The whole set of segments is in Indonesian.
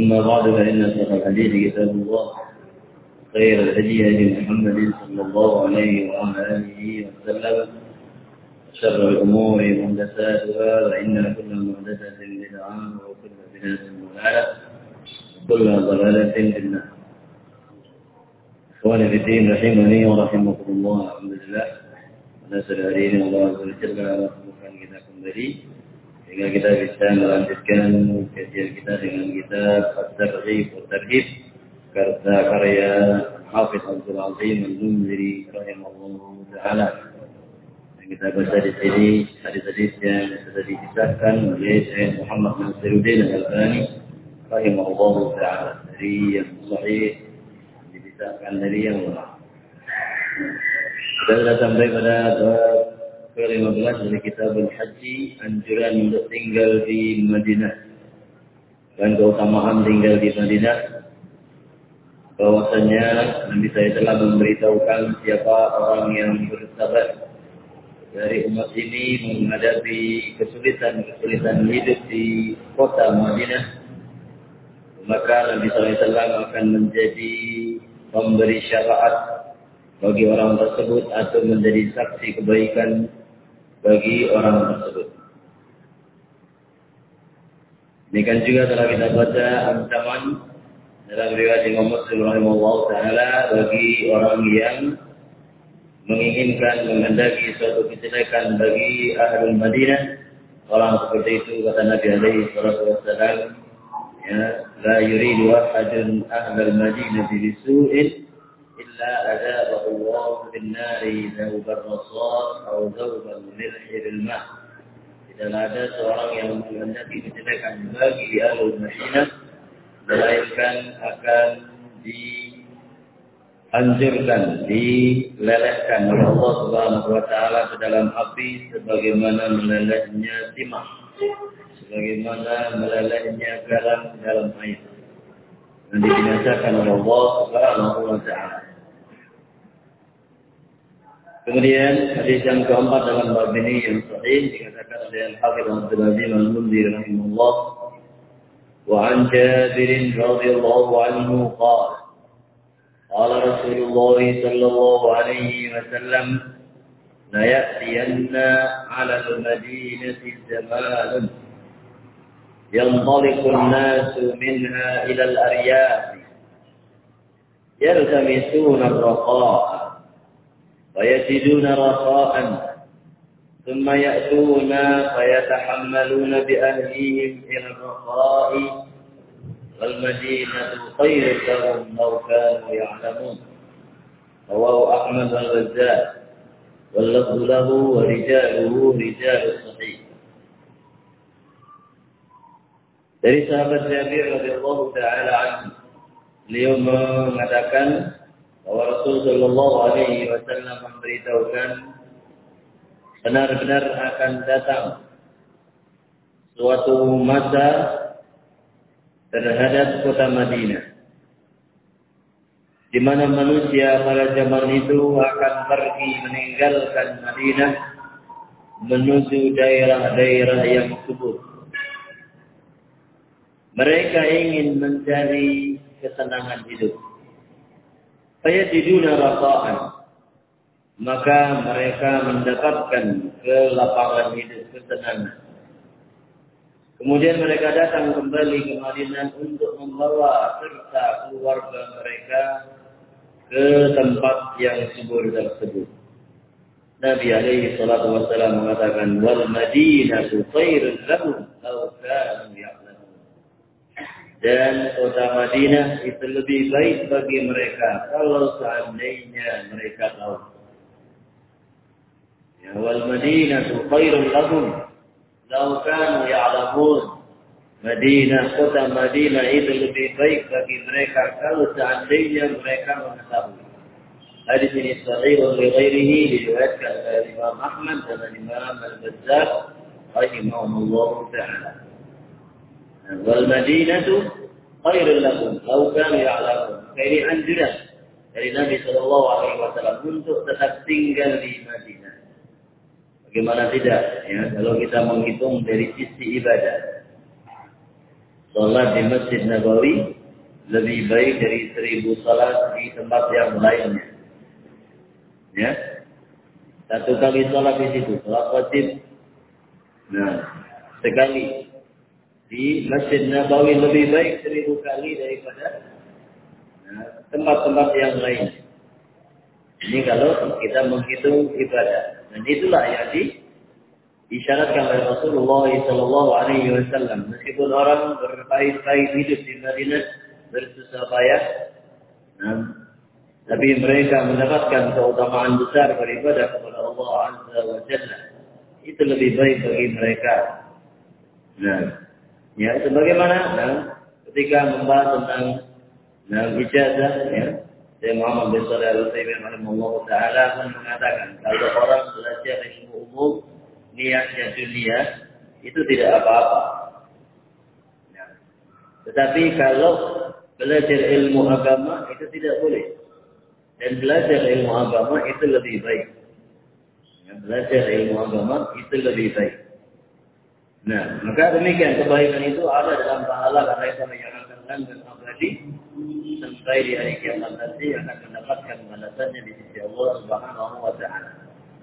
أما بعد فإن أصدق الحديث كتاب الله خير الهدي هدي محمد صلى الله عليه وعلى آله وسلم شر الأمور محدثاتها وإن كل محدثة بدعة وكل بدعة ضلالة وكل ضلالة في النار. إخواني في الدين رحمني ورحمكم الله الحمد لله. ونسأل هدينا الله عز وجل على kita kembali sehingga kita bisa melanjutkan kajian kita dengan kitab At-Targhib wa Tarhib karya karya Hafiz Abdul Azim Al-Munziri rahimahullah taala. Kita baca di sini hadis-hadis yang sudah dikisahkan oleh Syekh Muhammad Nasiruddin Al-Albani rahimahullah taala dari yang sahih dikisahkan dari yang lemah. Kita sudah sampai pada bab ke-15 dari kitab Al-Haji anjuran untuk tinggal di Madinah. Dan keutamaan tinggal di Madinah bahwasanya Nabi saya telah memberitahukan siapa orang yang bersabar dari umat ini menghadapi kesulitan-kesulitan hidup di kota Madinah. Maka Nabi SAW akan menjadi pemberi syafaat bagi orang tersebut atau menjadi saksi kebaikan bagi orang tersebut. Demikian juga telah kita baca ancaman dalam riwayat Imam Muslim rahimahullah taala bagi orang yang menginginkan menghendaki suatu kejelekan bagi ahlul Madinah orang seperti itu kata Nabi alaihi salatu wassalam ya la yuridu ahadun ahlul Madinah bisu'in إلا أذابه الله بالنار ذوب الرصاص أو ذوب الملح بالماء tidak ada seorang yang menghendaki kejelekan bagi alul Madinah melainkan akan dianjurkan, dilelehkan oleh Allah Subhanahu wa taala ke dalam api sebagaimana melelehnya timah, sebagaimana melelehnya garam dalam air. Dan dibinasakan oleh Allah Subhanahu wa taala. Kemudian hadis yang keempat dalam bab ini yang sahih dikatakan oleh Al-Hafidz Abdul Azim Al-Munzir rahimahullah wa an Jabir radhiyallahu anhu qala قال رسول الله صلى الله عليه وسلم ليأتين على المدينة زمان ينطلق الناس منها إلى الأرياف يلتمسون الرخاء ويجدون رخاء ثم يأتون فيتحملون بأهليهم إلى الرخاء والمدينة خير لهم لو كانوا يعلمون. رواه أحمد والرزاق واللفظ له ورجاله رجال الصحيح dari sahabat Jabir radhiyallahu taala anhu beliau mengatakan bahwa Rasul Shallallahu Alaihi Wasallam memberitahukan benar-benar akan datang suatu masa terhadap kota Madinah di mana manusia pada zaman itu akan pergi meninggalkan Madinah menuju daerah-daerah yang subur. Mereka ingin mencari kesenangan hidup fayajiduna rafa'an maka mereka mendapatkan kelapangan hidup kesenangan. Kemudian mereka datang kembali ke Madinah untuk membawa serta keluarga mereka ke tempat yang subur tersebut. Nabi alaihi salatu wassalam mengatakan wal madinatu khairun lahum dan kota Madinah itu lebih baik bagi mereka kalau seandainya mereka tahu. Ya wal Madinah khairul lahum law kanu ya'lamun Madinah, kota Madinah itu lebih baik bagi mereka kalau seandainya mereka mengetahui. Hadis ini sahih oleh ghairihi diriwayatkan oleh Imam Ahmad dan Imam Al-Bazzar rahimahullah taala. Wal Madinatu khairul lahum law kanu ya'lamun. Ini anjuran dari Nabi Shallallahu Alaihi Wasallam untuk tetap tinggal di Madinah. Bagaimana tidak? Ya, kalau kita menghitung dari sisi ibadah, sholat di Masjid Nabawi lebih baik dari seribu sholat di tempat yang lainnya. Ya, satu kali sholat di situ, sholat wajib. Nah, sekali di Masjid Nabawi lebih baik seribu kali daripada nah, tempat-tempat nah, yang lain. Ini kalau kita menghitung ibadah. Dan itulah yang diisyaratkan oleh Rasulullah Sallallahu Alaihi Wasallam. Meskipun orang berpahit-pahit hidup di Madinah bersusah payah, nah, tapi mereka mendapatkan keutamaan besar beribadah kepada Allah Azza wa Jalla. Itu lebih baik bagi mereka. Nah, ya sebagaimana nah, ketika membahas tentang nah, ijazah, ya, saya Muhammad bin Salih Al-Utsaimin rahimahullah taala mengatakan kalau orang belajar ilmu umum niatnya dunia itu tidak apa-apa. Ya. Tetapi kalau belajar ilmu agama itu tidak boleh. Dan belajar ilmu agama itu lebih baik. Ya, belajar ilmu agama itu lebih baik. Nah, maka demikian kebaikan itu ada dalam pahala karena itu menyerahkan dan abadi sampai di hari kiamat nanti akan mendapatkan balasannya di sisi Allah Subhanahu wa taala.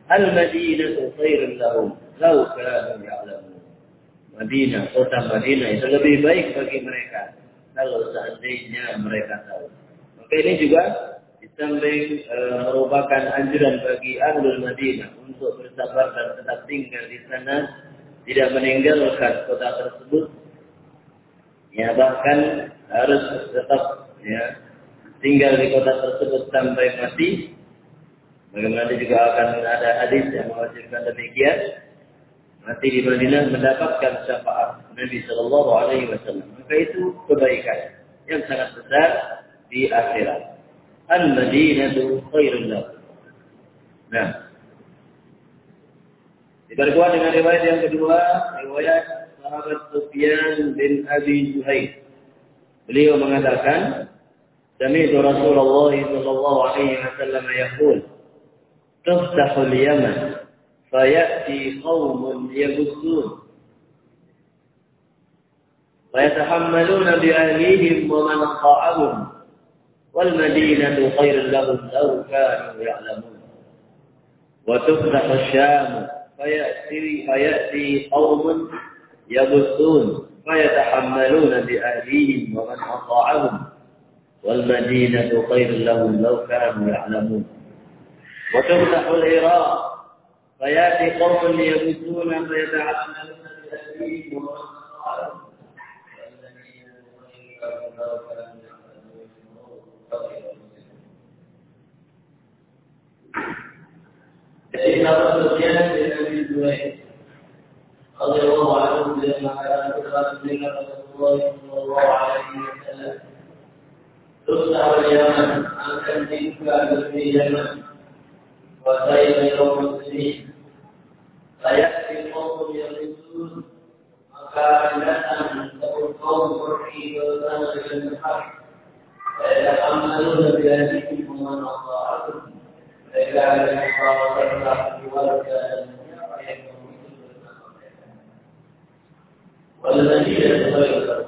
Al-Madinah khairun lahum law kanu ya'lamun. Madinah, kota Madinah itu lebih baik bagi mereka kalau seandainya mereka tahu. Maka ini juga di samping e, merupakan anjuran bagi ahlul Madinah untuk bersabar dan tetap tinggal di sana, tidak meninggalkan kota tersebut. Ya bahkan harus tetap ya tinggal di kota tersebut sampai mati. Bagaimana juga akan ada hadis yang mewajibkan demikian. Mati di Madinah mendapatkan syafaat Nabi Shallallahu Alaihi Wasallam. Maka itu kebaikan yang sangat besar di akhirat. Al Madinah khairul Nah, diperkuat dengan riwayat yang kedua, riwayat sahabat Sufyan bin Abi Zuhair. Beliau mengatakan, رسول الله صلى الله عليه وسلم يقول تفتح اليمن فيأتي قوم يبثون ويتحملون بأهليهم ومن أطاعهم والمدينة خير لهم لو كانوا يعلمون وتفتح الشام فيأتي, فيأتي قوم يبثون فيتحملون بأهليهم ومن أطاعهم. والمدينة خير لهم لو كانوا يعلمون. وتفتح العراق. فيأتي قوم يبثون فيتحملون بأهليهم ومن أطاعهم. والمدينة خير لهم لو كانوا يعلمون. رضي الله عنه لما كان خاتم لنا رسول الله صلى الله عليه وسلم. تسأل اليمن. عن تنزيلك عن في اليمن؟ وسيل يوم الدين. فيأتي قوم يردون مكانة له القوم فرحي وسند إلى الحق فيتحملون بأيديهم ومن أطاعتهم. فجعل الحق والكلام والذين خير لهم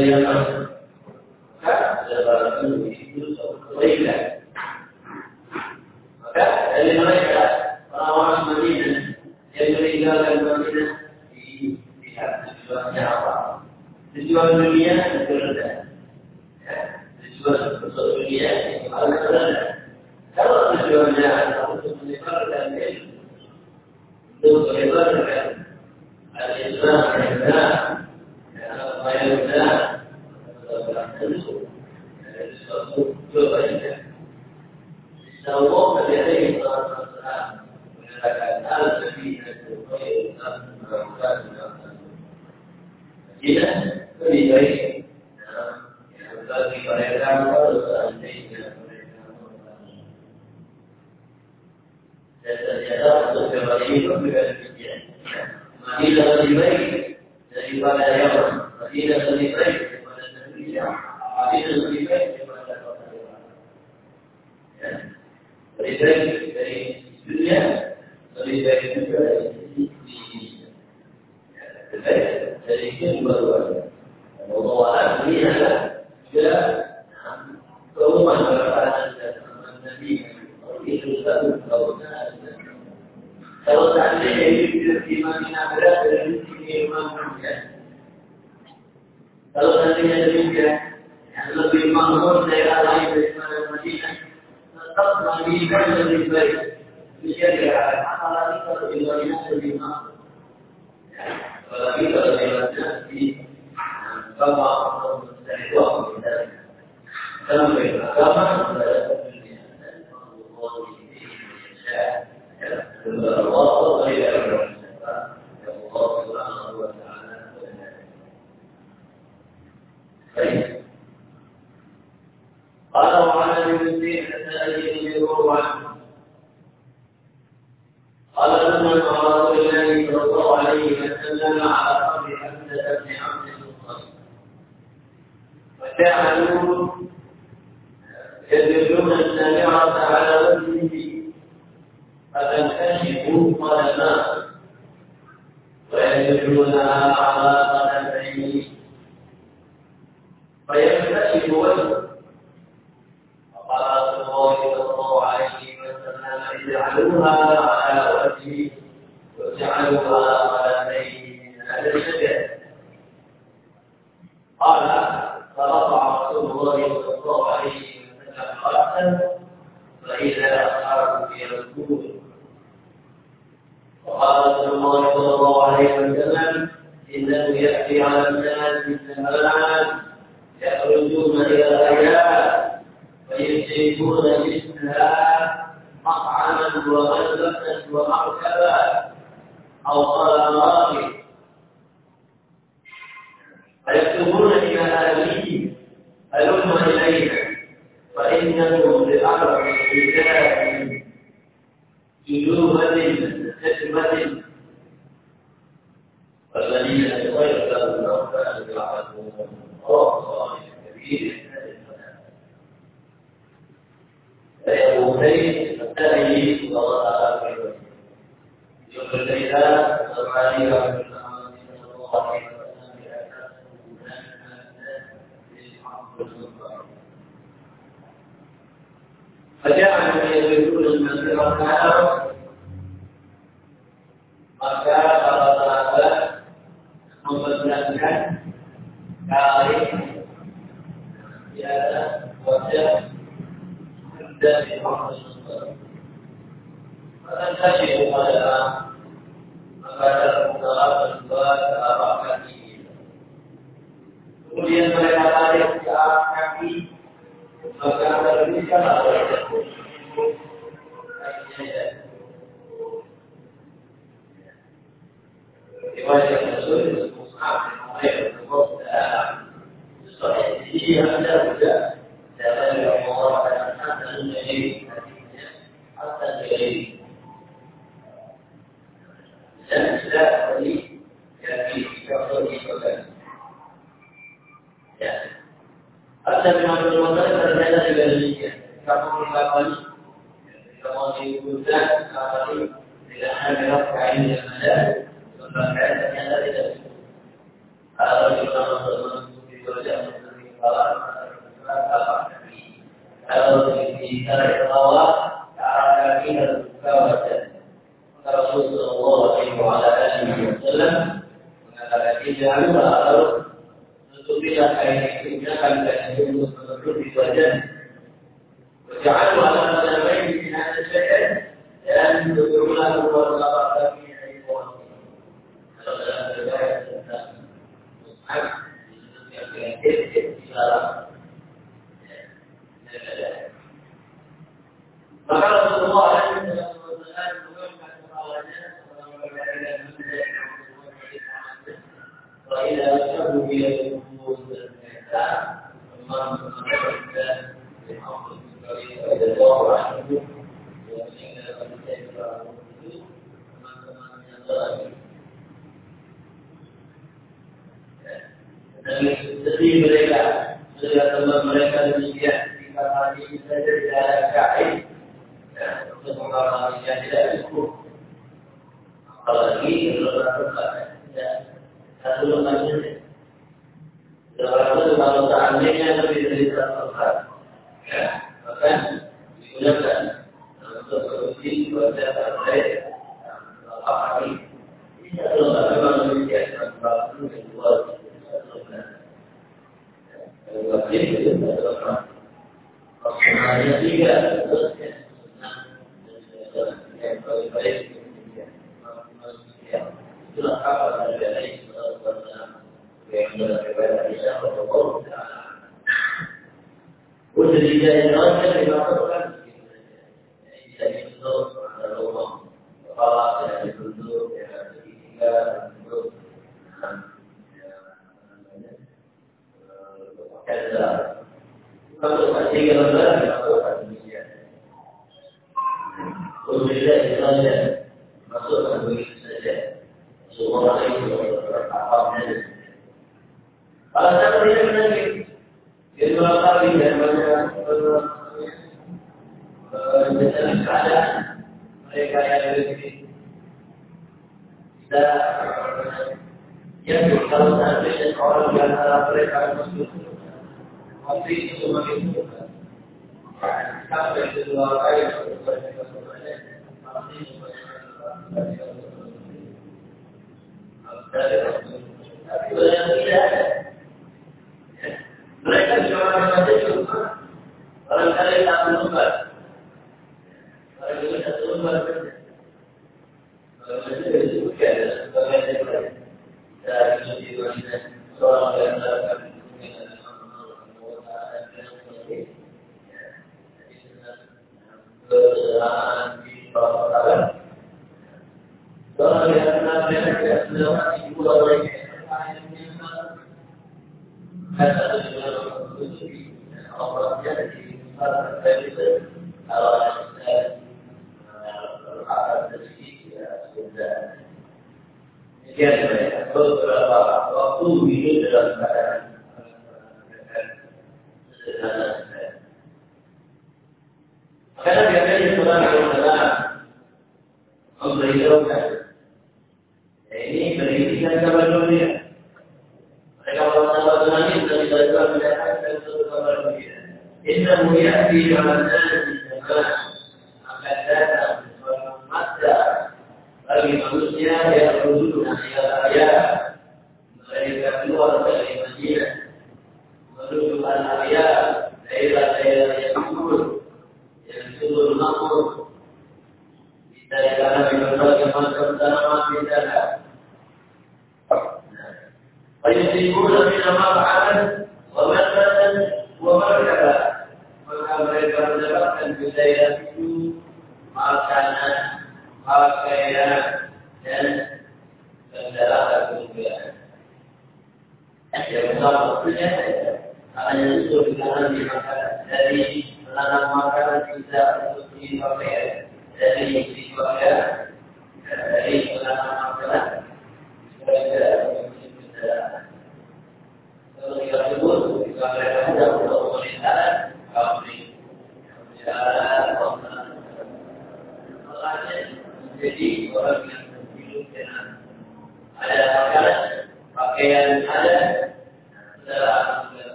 dari yang maka itu kebaikan. Kalau seandainya itu di Madinah berat dari sisi Imam Kalau seandainya demikian, yang lebih makmur daerah lain daripada Madinah, tetap Madinah lebih baik. Bisa dikatakan, apalagi kalau di Madinah lebih makmur. Apalagi kalau di Madinah di bawah dari waktu dari sampai agama Allah tidak Allah Subhanahu wa taala Baik. قال وعن ابن السائل يروى عنه قال لما رسول الله صلى الله عليه وسلم على قبر حمزه بن عبد المطلب وجعلوا يدلون السامعة على وجهه فتنكشف قدماه ويدلونها على قدميه فينكشف وجهه وقال رسول الله صلى الله عليه وسلم اجعلوها على وجهه واجعلوها بين من هذا الشجر قال فرفع رسول الله صلى الله عليه وسلم راسه فاذا اصحابه يركضون وقال رسول الله صلى الله عليه وسلم إنه يأتي على الناس من زمان يخرجون إلى الحياة ويشركون مثلها مطعما وملبسا ومركبا أو قال راكب ويكتبون إلى ابيه هلم الينا فانهم بامر حجاب. جنوبا خدمة والذي يتغير له كان يعلم الله الكبير فيقولين التالي وراء يقول ليلى سمعي رحمه الله عليه وسلم فجعلوا يجدون المسيرة maka para sahabat memperlihatkan kali ya wajah dan Muhammad maka saya kepada maka muka berdua ke arah kaki. Kemudian mereka tarik ke arah kaki maka terlihatlah إلى الأمور والميتان ومن تمسك بحق رضي الله عنه ومن قد سير ومن تمسك dan sedih mereka melihat teman mereka demikian jika hati saja tidak ada kain untuk mengalaminya tidak cukup apalagi kalau lakukan tidak satu lembaga Dalam kalau seandainya lebih dari ya, bahkan digunakan untuk solusi wajah terbaik apa hari. Lembaga memang demikian, sebab itu kedua wajib itu adalah Rasulullah tiga. Yang paling baik itulah apa Nabi Alaihi Wasallam saja masukkan begitu saja semua itu apa-apa kalau saya tidak menangis itu apa yang banyak dalam keadaan mereka yang lebih kita yang kalau seandainya orang yang mereka masuk itu sebagai bukan sampai kedua kali yang tidak mereka cuma saja cuma barangkali tak lembar saja barangkali itu bukan sebagai lembar dari seorang orang jadi dari kalau ada demikian mereka beberapa waktu hidup dalam keadaan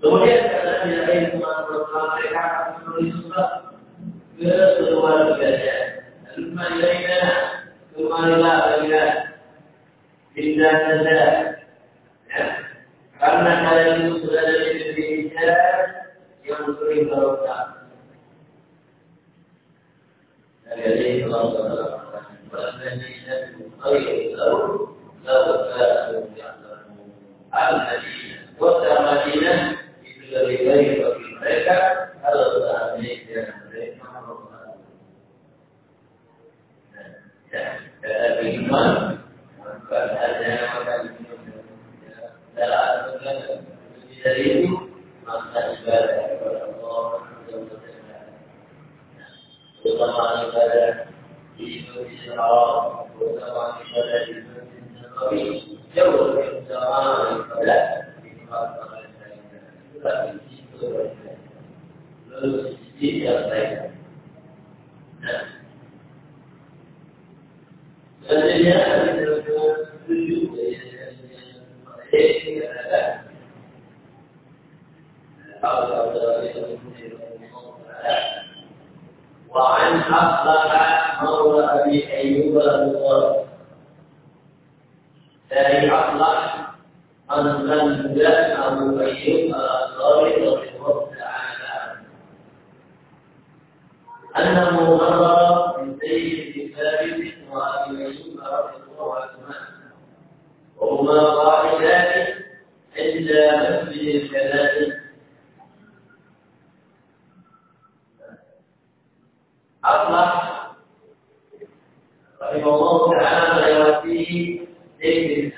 Kemudian karena tidak ada yang mereka akan menulis ke keluarganya. Lalu ilaina kemarilah kalian pindah saja. Ya. Karena kalian itu sudah ada di Indonesia yang sering barokah. Dari Allah والذين خير لهم لو كانوا يعلمون الذين والثمانين itu lebih baik bagi mereka kalau seandainya mereka Ya, ada iman, bukan hanya makan minum. Dalam lebih dari itu, maka ibadah kepada Allah terutama ibadah di Masjidil Haram, terutama ibadah di Masjidil Nabawi, jauh lebih utama daripada di tempat-tempat lainnya. Tetapi itu lalu sisi yang lain. Nah, selanjutnya kita tujuh dari ada وعن أصلح مولى أبي أيوب الأنصاري dari أن كان فلان أبو أيوب الأنصاري رضي الله تعالى. عنه أنه مر من زيد بن ثابت وأبي أيوب رضي الله عنهما وهما قائلان عند مسجد الكلام أصلح رحمه الله تعالى يوفيه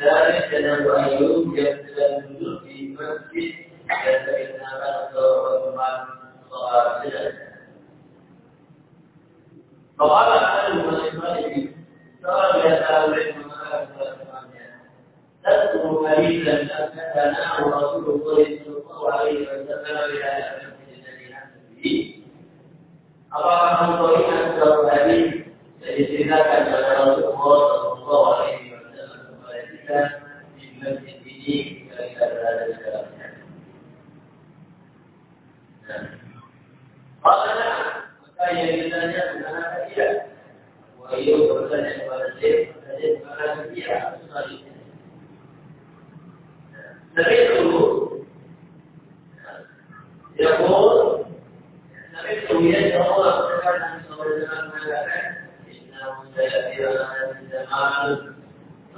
dari dan Abu yang sedang duduk di masjid dan terkenal seorang teman sholat jenazah. Ada rumah ini, seorang yang tahu dan mengatakan kepada Satu hari dan karena Rasulullah Sallallahu Alaihi Wasallam berada di dari Nabi. Apakah kamu tahu ini satu hari? Jadi ceritakan kepada Rasulullah sisi eh, kita berada di dalamnya. Nah, Maka yang ditanya adalah dia. Wahyu bertanya kepada dia, bertanya kepada nah, nah, dia. Tapi itu, ya pun, tapi itu Allah berkata, Allah berkata, Inna mudayati wa alam zaman,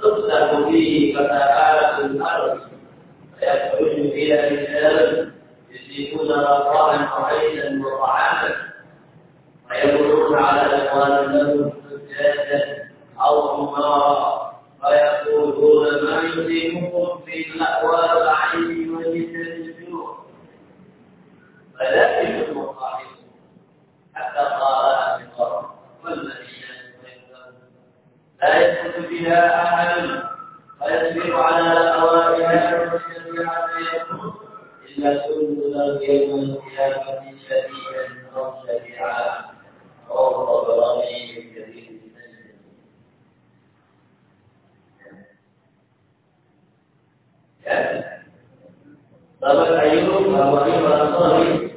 تفتح فيه فتحات الأرض. فيخرج فيها رجال يجيبون رفاعا وعيدا وطعاما. ويمرون على اخوان لهم سجادا أو حمارا ويقولون ما يصيبكم في الاهوال العين وجسد الجوع. فلا لا يسقط بها أحد فيسبق على هوائها المستمعة فيكون إلا كل ذنب يوم القيامة شديدا أو شجيعا رواه الطبراني الكبير Sahabat Ayub, Bapak Ibu, Bapak Ibu, Bapak Ibu,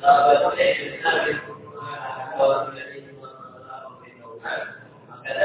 Bapak Ibu, Bapak Ibu,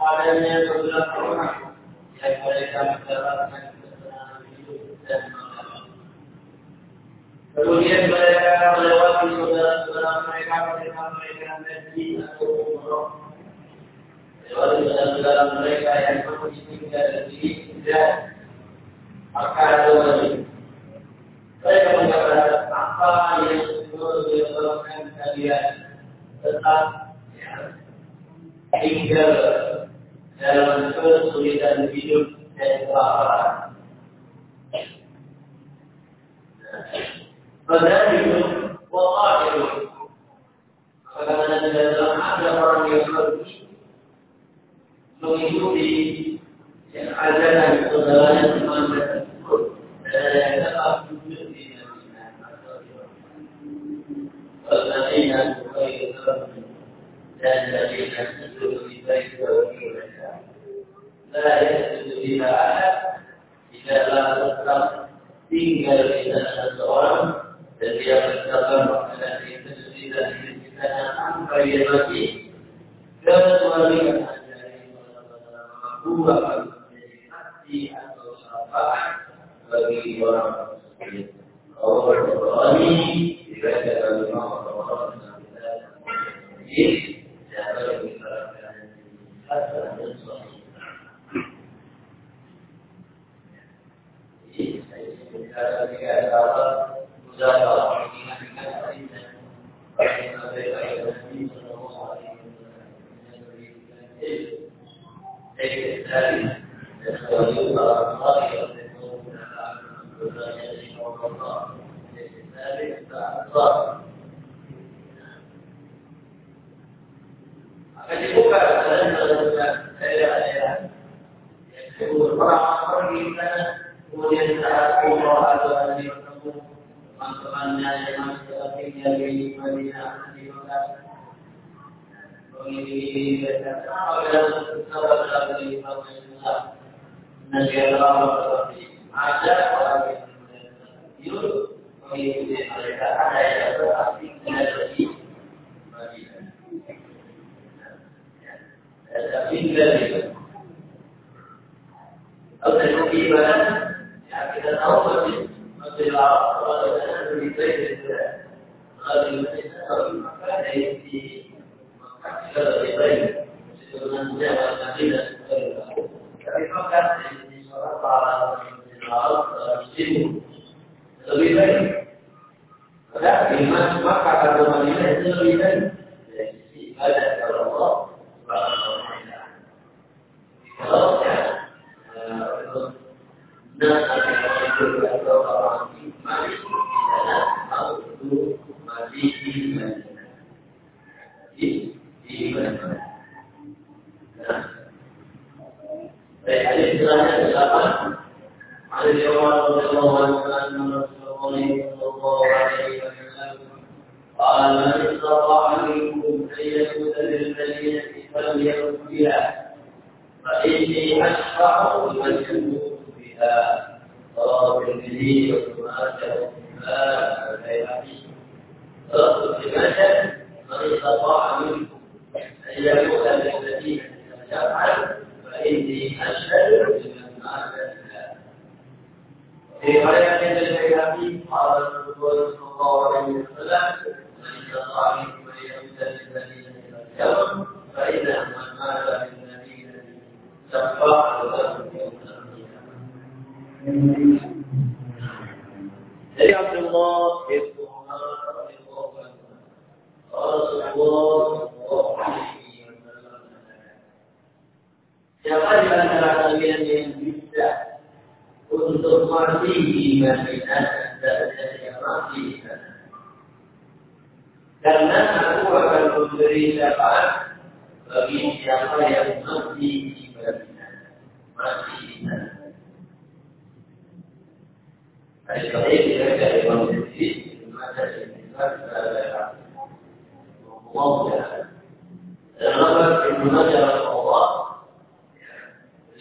kepadanya beberapa orang yang mereka mendapatkan kesenangan hidup dan makan. Kemudian mereka melewati saudara-saudara mereka, mereka mereka haji atau umroh. Melewati saudara-saudara mereka yang masih tinggal di dan akan kembali. Mereka mengatakan apa yang menyebabkan kalian tetap tinggal dalam kesulitan hidup dan kelaparan. Fadailu wa qadilu. Karena dalam ada orang yang pergi mengikuti dan saudaranya teman tersebut dan tetap duduk di Madinah atau di Madinah. Dan dari kita itu mereka. Nah, itu tidak ada tidaklah tetap tinggal di sana seseorang dan dia berkata makanan itu tidak kita sampai dia mati kecuali dari dua menjadi hati atau syafaat bagi orang tersebut. Allah berani dikatakan Allah Yes. akan dibuka dalam daerah-daerah yang orang pergi ke sana kemudian saat umroh atau nanti bertemu teman-temannya yang masih tinggal di Madinah di Mekah mengiringi mereka kenapa dalam sahabat di Madinah negara Allah seperti ada orang yang yuk mengikuti mereka ada yang berarti tidak di Madinah tinggal itu. Kalau dari segi ibadah, ya kita tahu masih masih lama kalau ada lebih baik daripada kalau di Indonesia kalau maka dari segi maka kita lebih baik sebenarnya kalau nanti dan tapi maka dari segi sholat para laut muslim lebih baik. yang wajib antara kalian yang bisa untuk mati di Madinah dan yang mati di sana. Karena aku akan memberi syafaat bagi siapa yang mati di Madinah, mati di sana. Hari kita dari kondisi yang kita berada di Mawda. Dalam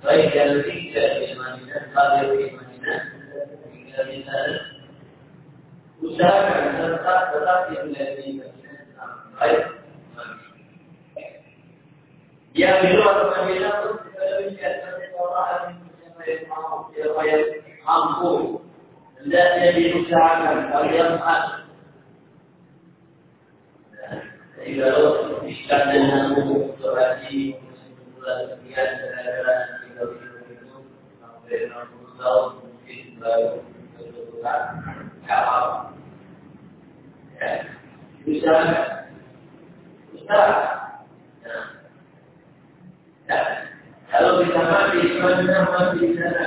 baik yang tinggal di Madinah, di Madinah, di sana tetap yang hendaknya diusahakan kalian ada. Jadi kalau ikan dengan untuk haji bulan sekian kira-kira tiga itu sampai enam puluh tahun mungkin baru kebetulan kapal. Ya, usahakan, usahakan. Kalau kita mati, mana mati sana?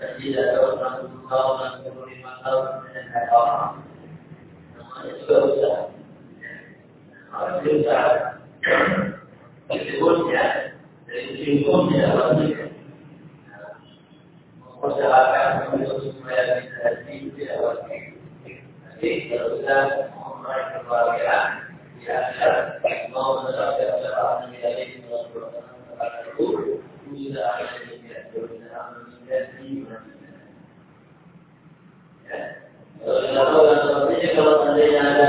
tidak dan dan ada orang bisa tidak jadi akhirat mau di berusaha menjadi ya kalau sepertinya kalau ada ada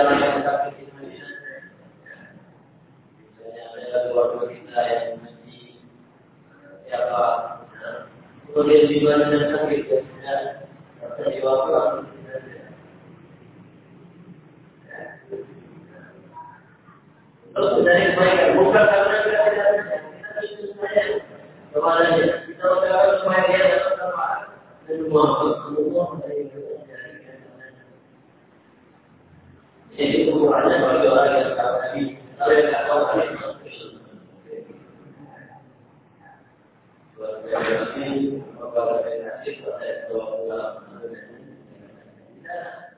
kita yang kemudian di Madinah ya kita. Kita guru anda bagi orang yang tahu Nabi, kalau yang tak tahu kalian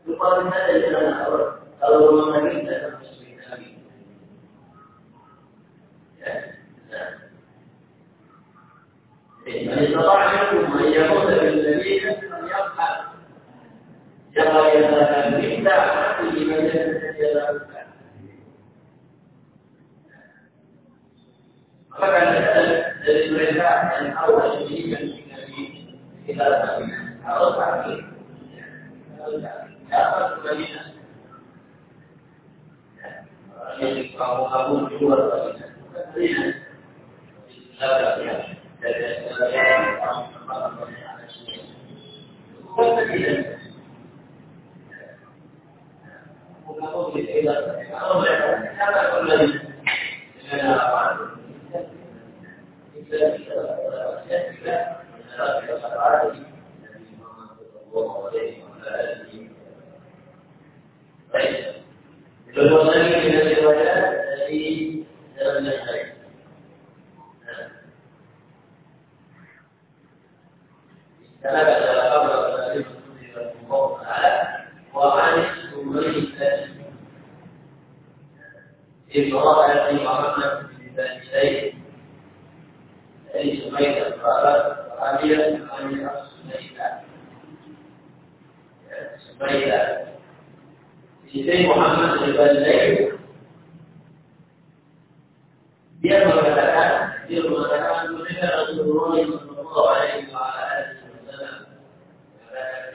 Lupa kita dari. Kalau belum kita akan. Ya, nah. Jangan yang akan minta mati ibadah yang dia lakukan. Maka dari mereka yang tahu dan ini kita lakukan. Kalau sakit, kalau dapat. Yang kamu kamu keluar kebaikan. Kebaikan. Yang Karena kata Allah القراءة التي عرفنا بالنسبة إليه ليس بين القراءة وعملت عن الأصل بين سيدي محمد بن الليل يأمر الآن يأمر الآن وذكر رسول الله صلى الله عليه وسلم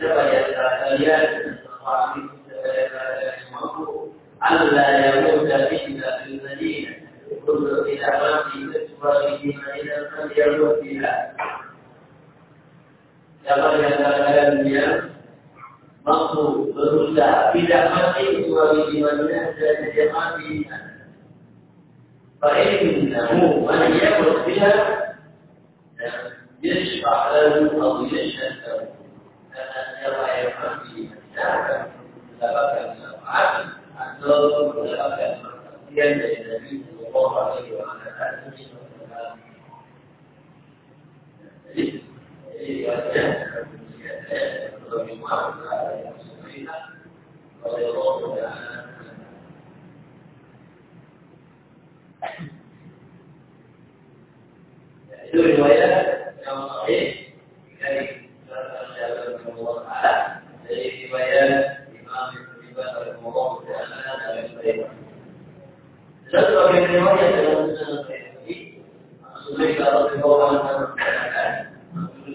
جبل الآليات الصحابي جبل الآليات ألا يموت إلا في المدينة كل إلهامتي تكبر بهما إلى من يموت بها لقد كان الأنبياء مقصود بالرشد بدعوته وبإيمانه بها فإنه من يكفر بها يشفع له أو يشهد له أن يضع يفهم بها لبكى الله atau Alaihi Wasallam. Jadi, jadi Itu riwayat yang sahih dari Rasulullah Sallallahu Imam Rahimahullah Taala dalam riwayat. Dan الموضوع جذب من رواية رسول الله رضي الله عنه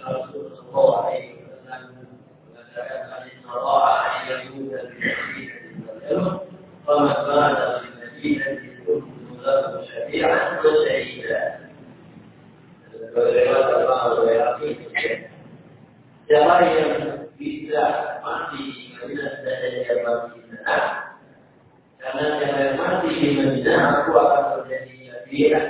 رسول الله عليه وسلم وكان قد استطاع أن يفوز بالمدينة فما كان بالمدينة يكون له شفيعا وسعيدا والعباد بعض العقيد جرائم bisa mati di Madinah dan dia mati di sana? Karena yang mati di Madinah, aku akan menjadi hadiah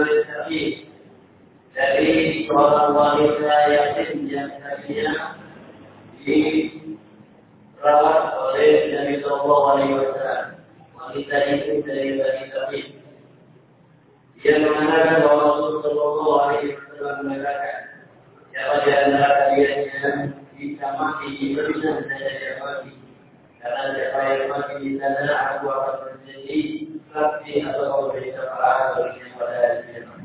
bersedih dari seorang wanita yatim yang tadinya dirawat oleh Nabi Sallallahu Alaihi Wasallam. Wanita itu dari Bani Tamim. Dia mengatakan bahwa Rasulullah Sallallahu Alaihi Wasallam mengatakan, siapa di antara kalian yang bisa mati, bisa saja dia mati karena siapa yang mati di sana aku akan menjadi saksi atau memberi syafaat baginya pada hari kiamat.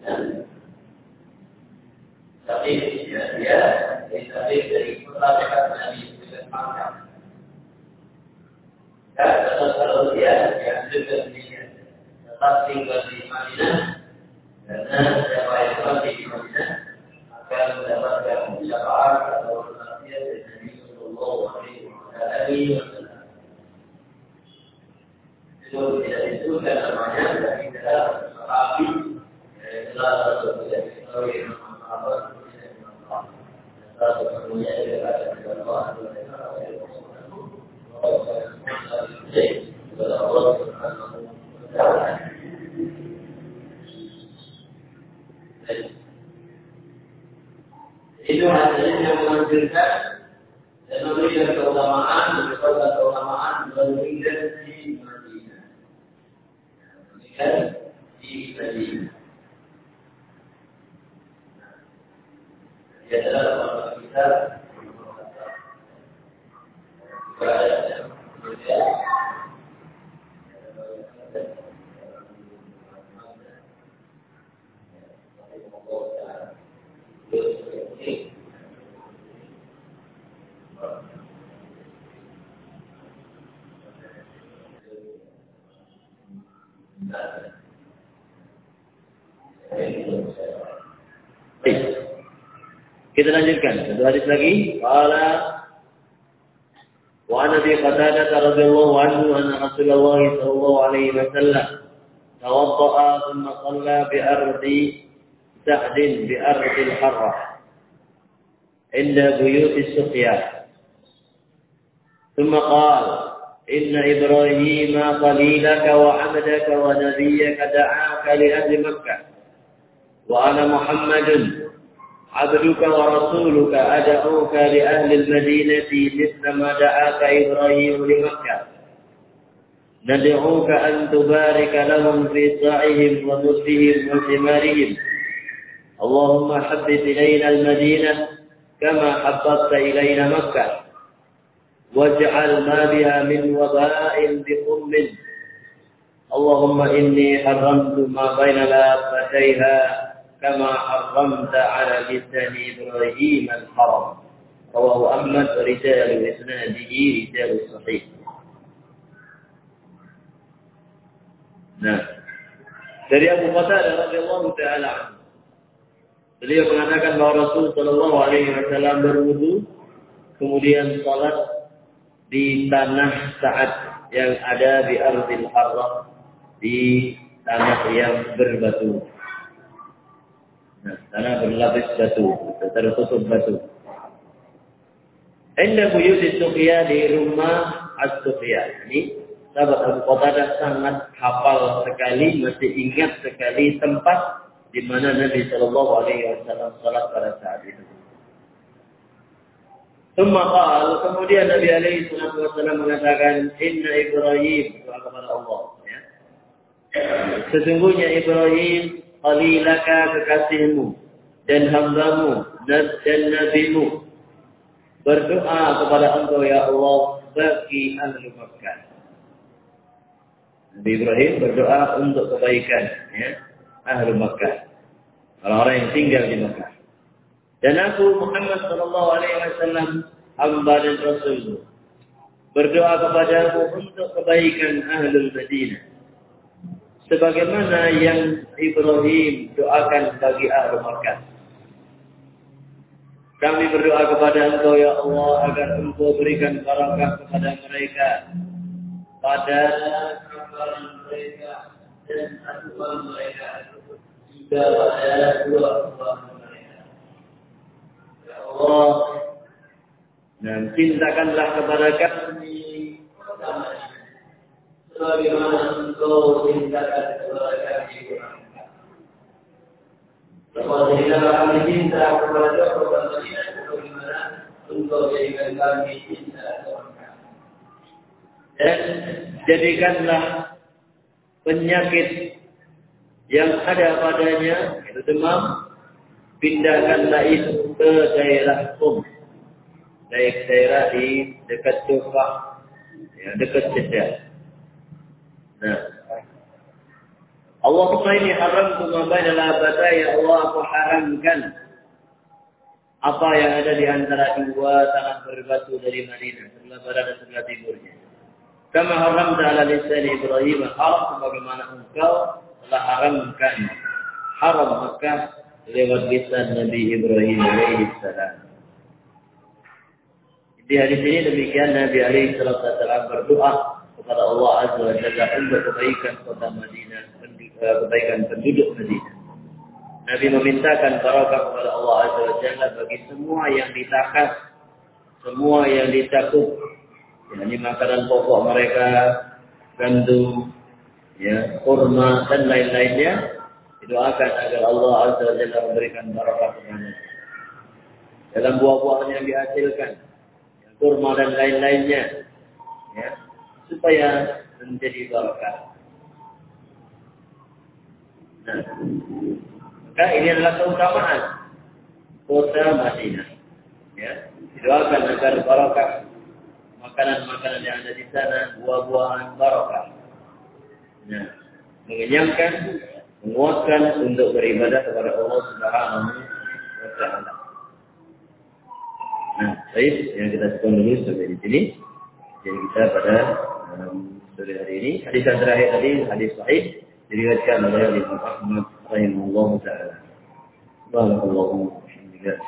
Dan tapi ya dia dari dari pertanyaan Nabi dengan pangkat. Dan tetap kalau dia yang juga dia tetap tinggal di Madinah karena siapa yang mati di Itu tidak disebutkan namanya hasilnya yang menghasilkan dan memberikan keutamaan, memberikan keutamaan memberikan di Madinah. Memberikan di Madinah. Dia adalah orang kita berada Kita lanjutkan. Satu hadis lagi. Qala wa an Abi Qatadah radhiyallahu anhu anna Rasulullah sallallahu alaihi wasallam tawadda'a thumma shalla bi ardi Sa'd bi ardi al-Harrah عند بيوت السقيا ثم قال إن إبراهيم خليلك وعبدك ونبيك دعاك لأهل مكة وأنا محمد عبدك ورسولك أدعوك لأهل المدينة مثل ما دعاك إبراهيم لمكة. ندعوك أن تبارك لهم في صاعهم ومسهم وثمارهم. اللهم حبب إلينا المدينة كما حببت إلينا مكة. واجعل ما بها من وباء بقم. اللهم إني حرمت ما بين لافتيها كما حرمت على لسان إبراهيم الحرم رواه أحمد ورجال إسناده رجال الصحيح Nah, dari Abu Qatadah radhiyallahu taala anhu. Beliau mengatakan bahwa Rasul Shallallahu alaihi wasallam berwudu kemudian salat di tanah saat yang ada di Ardil Harrah di tanah yang berbatu. Tanah berlapis batu, tertutup batu. Indah buyut Suqya di rumah As-Suqya. Ini sahabat Abu Qatadah sangat hafal sekali, masih ingat sekali tempat di mana Nabi Shallallahu Alaihi Wasallam salat pada saat itu. Kemudian kemudian Nabi Alaihi Wasallam mengatakan, Inna Ibrahim kepada Allah. Ya. Sesungguhnya Ibrahim Khalilaka kekasihmu dan hambamu dan nabimu berdoa kepada engkau ya Allah bagi ahli Makkah. Nabi Ibrahim berdoa untuk kebaikan ya, ahli Makkah. Orang-orang yang tinggal di Makkah. Dan aku Muhammad sallallahu alaihi wasallam hamba dan rasul berdoa kepadamu untuk kebaikan ahli Madinah. Sebagaimana yang Ibrahim doakan bagi ahli Makkah. Kami berdoa kepada Engkau ya Allah agar Engkau berikan barakah kepada mereka pada amalan mereka dan asuhan mereka juga pada dua buah mereka. Ya Allah, dan cintakanlah kepada kami sebagaimana Engkau cintakan kepada kami. Apabila kami cinta kepada orang Madinah, bagaimana Engkau jadikan kami cinta kepada Dan jadikanlah penyakit yang ada padanya, itu demam, pindahkanlah itu ke daerah Qum. Daerah di dekat Tufah, ya, dekat Jeddah. Nah, Allahumma ini haram labata ya Allah aku haramkan apa yang ada di antara dua tanah berbatu dari Madinah sebelah barat dan sebelah timurnya. Kama haram ala lisan Ibrahim haram sebagaimana engkau telah haramkan haram Makkah lewat lisan Nabi Ibrahim alaihi salam. Di hadis ini demikian Nabi alaihi berdoa kepada Allah Azza wa Jalla untuk kebaikan kota Madinah, kebaikan penduduk Madinah. Nabi memintakan barakah kepada Allah Azza wa Jalla bagi semua yang ditakas, semua yang dicakup. Ya, ini makanan pokok mereka, gandum, ya, kurma dan lain-lainnya. Didoakan agar Allah Azza wa Jalla memberikan barakah kepada dalam buah-buahan yang dihasilkan, ya, kurma dan lain-lainnya, ya, supaya menjadi barakah. Nah, maka ini adalah keutamaan kota Madinah. Ya, didoakan agar barokah makanan-makanan yang ada di sana, buah-buahan barokah. Nah, mengenyangkan, menguatkan untuk beribadah kepada Allah Subhanahu wa taala. Nah, baik yang kita sebutkan dulu sampai di sini. Jadi kita pada um, sore hari ini hadis yang terakhir tadi hadis sahih diriwayatkan oleh Imam Ahmad rahimahullah taala. Barakallahu fiik.